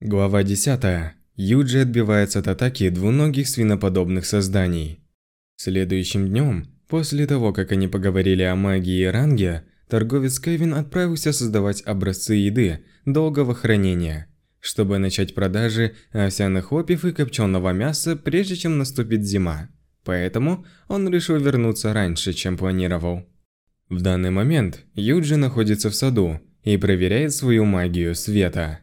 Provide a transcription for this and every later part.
Глава 10. Юджи отбивается от атаки двуногих свиноподобных созданий. Следующим днем, после того, как они поговорили о магии ранге, торговец Кевин отправился создавать образцы еды долгого хранения, чтобы начать продажи овсяных хлопьев и копченого мяса, прежде чем наступит зима. Поэтому он решил вернуться раньше, чем планировал. В данный момент Юджи находится в саду и проверяет свою магию света.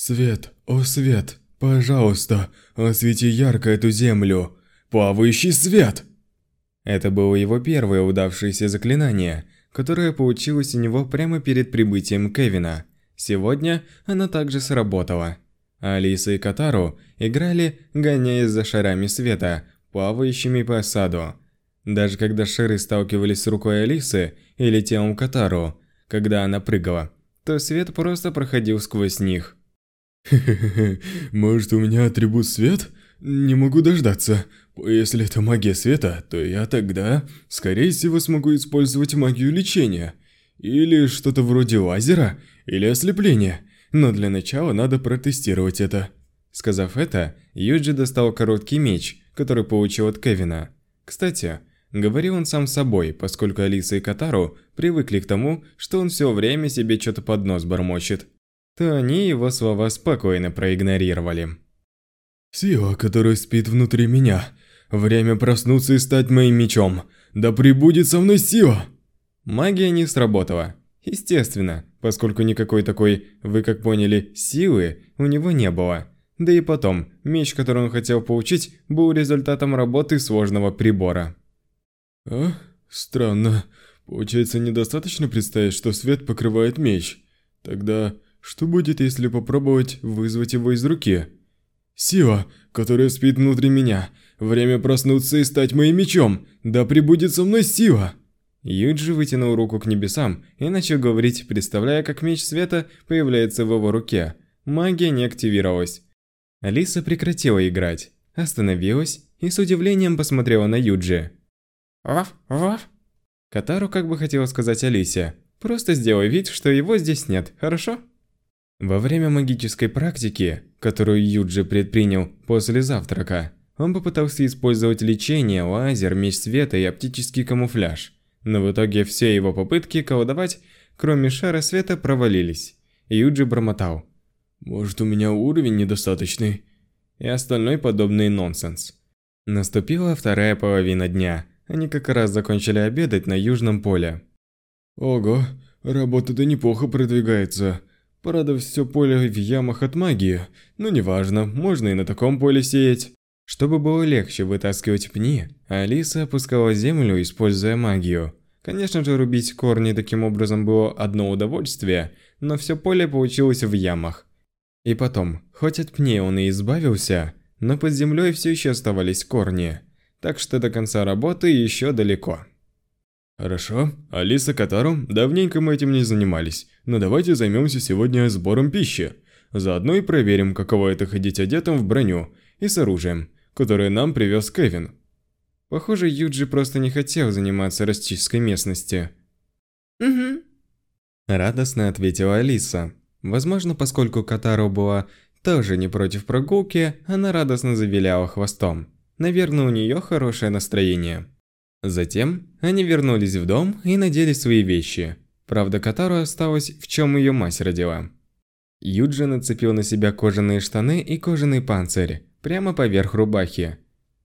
Свет, о свет, пожалуйста, освети ярко эту землю. Плавающий свет! Это было его первое удавшееся заклинание, которое получилось у него прямо перед прибытием Кевина. Сегодня оно также сработало. Алиса и Катару играли, гоняясь за шарами света, плавающими по саду. Даже когда шары сталкивались с рукой Алисы или телом Катару, когда она прыгала, то свет просто проходил сквозь них. Хе-хе-хе, может у меня атрибут свет? Не могу дождаться. Если это магия света, то я тогда, скорее всего, смогу использовать магию лечения. Или что-то вроде лазера, или ослепления. Но для начала надо протестировать это. Сказав это, Юджи достал короткий меч, который получил от Кевина. Кстати, говорил он сам собой, поскольку Алиса и Катару привыкли к тому, что он все время себе что-то под нос бормочет то они его слова спокойно проигнорировали. «Сила, которая спит внутри меня. Время проснуться и стать моим мечом. Да пребудет со мной сила!» Магия не сработала. Естественно, поскольку никакой такой, вы как поняли, силы у него не было. Да и потом, меч, который он хотел получить, был результатом работы сложного прибора. А? Странно. Получается, недостаточно представить, что свет покрывает меч. Тогда что будет, если попробовать вызвать его из руки? Сила, которая спит внутри меня. Время проснуться и стать моим мечом. Да пребудет со мной сила. Юджи вытянул руку к небесам и начал говорить, представляя, как меч света появляется в его руке. Магия не активировалась. Алиса прекратила играть, остановилась и с удивлением посмотрела на Юджи. «Ваф, ваф». Катару как бы хотела сказать Алисе, «Просто сделай вид, что его здесь нет, хорошо?» Во время магической практики, которую Юджи предпринял после завтрака, он попытался использовать лечение, лазер, меч света и оптический камуфляж. Но в итоге все его попытки колдовать, кроме шара света, провалились. Юджи бормотал. «Может, у меня уровень недостаточный?» И остальной подобный нонсенс. Наступила вторая половина дня. Они как раз закончили обедать на южном поле. «Ого, работа-то неплохо продвигается. Правда, все поле в ямах от магии, но неважно, можно и на таком поле сеять. Чтобы было легче вытаскивать пни, Алиса опускала землю, используя магию. Конечно же, рубить корни таким образом было одно удовольствие, но все поле получилось в ямах. И потом, хоть от пней он и избавился, но под землей все еще оставались корни. Так что до конца работы еще далеко. Хорошо, Алиса, Катару, давненько мы этим не занимались, но давайте займемся сегодня сбором пищи. Заодно и проверим, каково это ходить одетым в броню и с оружием, которое нам привез Кевин. Похоже, Юджи просто не хотел заниматься расчисткой местности. «Угу», Радостно ответила Алиса. Возможно, поскольку Катару была тоже не против прогулки, она радостно завиляла хвостом. Наверное, у нее хорошее настроение. Затем они вернулись в дом и надели свои вещи. Правда, Катару осталась, в чем ее мать родила. Юджи нацепил на себя кожаные штаны и кожаный панцирь, прямо поверх рубахи.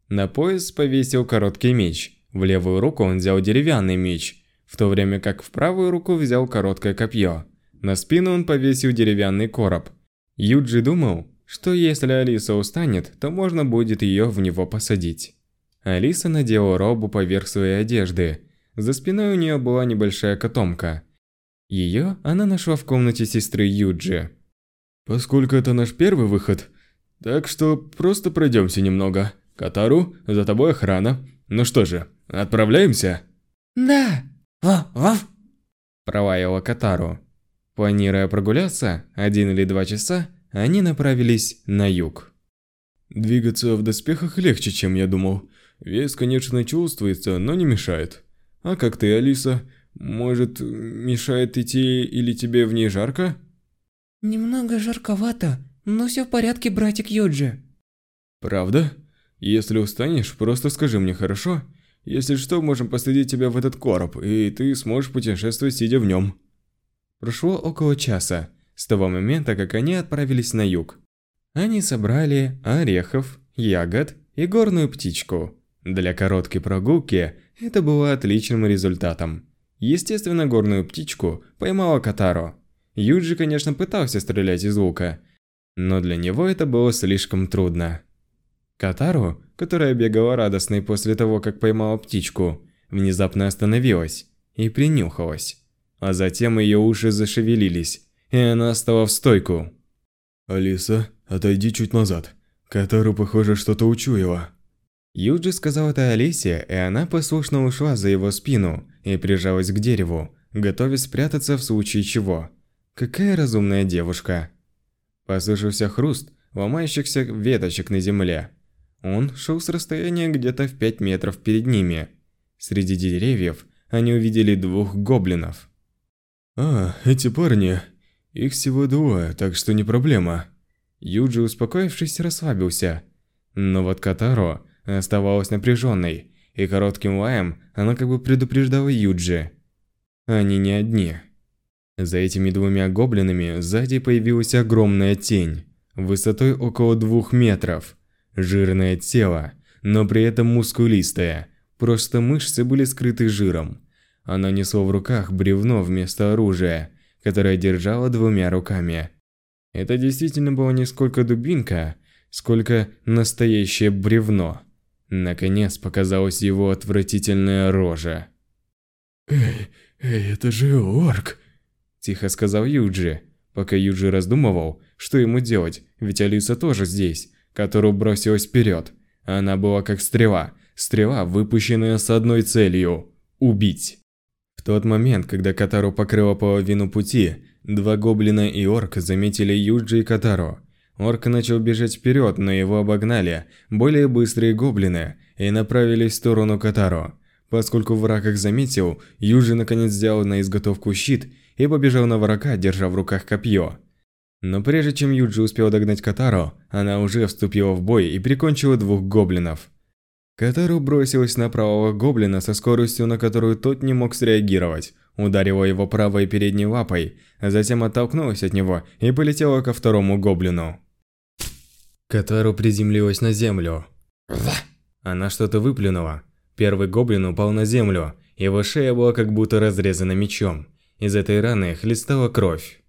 На пояс повесил короткий меч. В левую руку он взял деревянный меч, в то время как в правую руку взял короткое копье. На спину он повесил деревянный короб. Юджи думал, что если Алиса устанет, то можно будет ее в него посадить. Алиса надела робу поверх своей одежды. За спиной у нее была небольшая котомка. Ее она нашла в комнате сестры Юджи. Поскольку это наш первый выход, так что просто пройдемся немного. Катару, за тобой охрана. Ну что же, отправляемся? «Да!» «Ваф, ваф!» Пролаяла Катару. Планируя прогуляться один или два часа, они направились на юг. Двигаться в доспехах легче, чем я думал. Вес, конечно, чувствуется, но не мешает. А как ты, Алиса? Может, мешает идти или тебе в ней жарко? Немного жарковато. Ну все в порядке, братик Юджи. Правда? Если устанешь, просто скажи мне, хорошо? Если что, можем посадить тебя в этот короб, и ты сможешь путешествовать, сидя в нем. Прошло около часа, с того момента, как они отправились на юг. Они собрали орехов, ягод и горную птичку. Для короткой прогулки это было отличным результатом. Естественно, горную птичку поймала Катаро. Юджи, конечно, пытался стрелять из лука, но для него это было слишком трудно. Катару, которая бегала радостной после того, как поймала птичку, внезапно остановилась и принюхалась. А затем ее уши зашевелились, и она стала в стойку. «Алиса, отойди чуть назад. Катару, похоже, что-то учуяла». Юджи сказал это Алисе, и она послушно ушла за его спину и прижалась к дереву, готовясь спрятаться в случае чего. Какая разумная девушка. Послышался хруст ломающихся веточек на земле. Он шел с расстояния где-то в 5 метров перед ними. Среди деревьев они увидели двух гоблинов. «А, эти парни. Их всего двое, так что не проблема». Юджи, успокоившись, расслабился. Но вот Катаро оставалась напряженной, и коротким лаем она как бы предупреждала Юджи. Они не одни. За этими двумя гоблинами сзади появилась огромная тень, высотой около двух метров. Жирное тело, но при этом мускулистое, просто мышцы были скрыты жиром. Она несла в руках бревно вместо оружия, которое держала двумя руками. Это действительно была не сколько дубинка, сколько настоящее бревно. Наконец показалась его отвратительная рожа. «Эй, эй, это же орк!» Тихо сказал Юджи, пока Юджи раздумывал, что ему делать, ведь Алиса тоже здесь, которую бросилась вперед. Она была как стрела, стрела, выпущенная с одной целью – убить. В тот момент, когда Катару покрыла половину пути, два гоблина и орк заметили Юджи и Катару. Орк начал бежать вперед, но его обогнали более быстрые гоблины и направились в сторону Катару. Поскольку враг их заметил, Юджи наконец сделал на изготовку щит и побежал на врага, держа в руках копье. Но прежде чем Юджи успел догнать Катару, она уже вступила в бой и прикончила двух гоблинов. Катару бросилась на правого гоблина со скоростью, на которую тот не мог среагировать, ударила его правой передней лапой, а затем оттолкнулась от него и полетела ко второму гоблину. Катару приземлилась на землю. Она что-то выплюнула. Первый гоблин упал на землю, его шея была как будто разрезана мечом. Из этой раны хлестала кровь.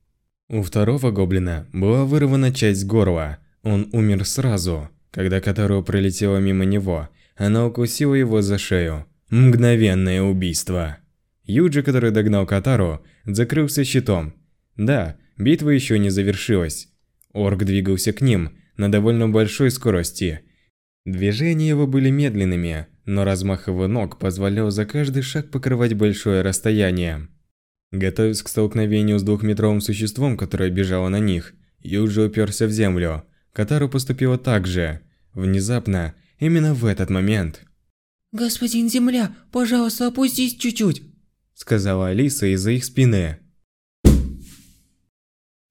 У второго гоблина была вырвана часть горла. Он умер сразу. Когда Катару пролетела мимо него, она укусила его за шею. Мгновенное убийство. Юджи, который догнал Катару, закрылся щитом. Да, битва еще не завершилась. Орк двигался к ним на довольно большой скорости. Движения его были медленными, но размах его ног позволял за каждый шаг покрывать большое расстояние. Готовясь к столкновению с двухметровым существом, которое бежало на них, Юджи уперся в землю. Катару поступила так же. Внезапно, именно в этот момент. «Господин Земля, пожалуйста, опустись чуть-чуть», сказала Алиса из-за их спины.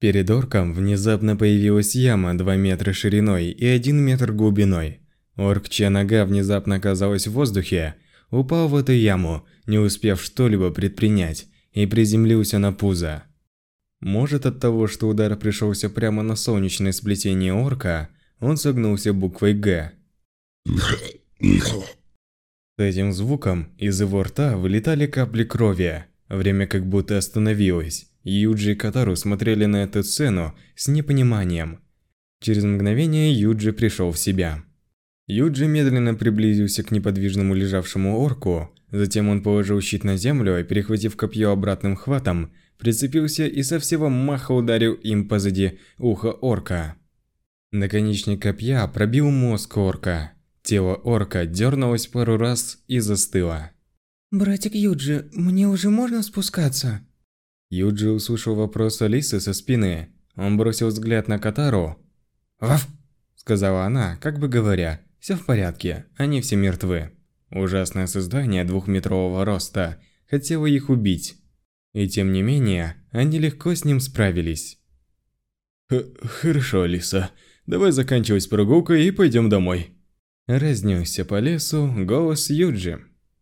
Перед орком внезапно появилась яма 2 метра шириной и 1 метр глубиной. Орк, чья нога внезапно оказалась в воздухе, упал в эту яму, не успев что-либо предпринять, и приземлился на пузо. Может от того, что удар пришелся прямо на солнечное сплетение орка, он согнулся буквой «Г». С этим звуком из его рта вылетали капли крови. Время как будто остановилось. Юджи и Катару смотрели на эту сцену с непониманием. Через мгновение Юджи пришел в себя. Юджи медленно приблизился к неподвижному лежавшему орку, затем он положил щит на землю и, перехватив копье обратным хватом, прицепился и со всего маха ударил им позади уха орка. Наконечник копья пробил мозг орка. Тело орка дернулось пару раз и застыло. «Братик Юджи, мне уже можно спускаться?» Юджи услышал вопрос Алисы со спины. Он бросил взгляд на Катару. «Ваф!» – сказала она, как бы говоря, все в порядке, они все мертвы. Ужасное создание двухметрового роста хотело их убить. И тем не менее, они легко с ним справились. Х «Хорошо, Алиса. Давай заканчивать прогулкой и пойдем домой». Разнесся по лесу голос Юджи.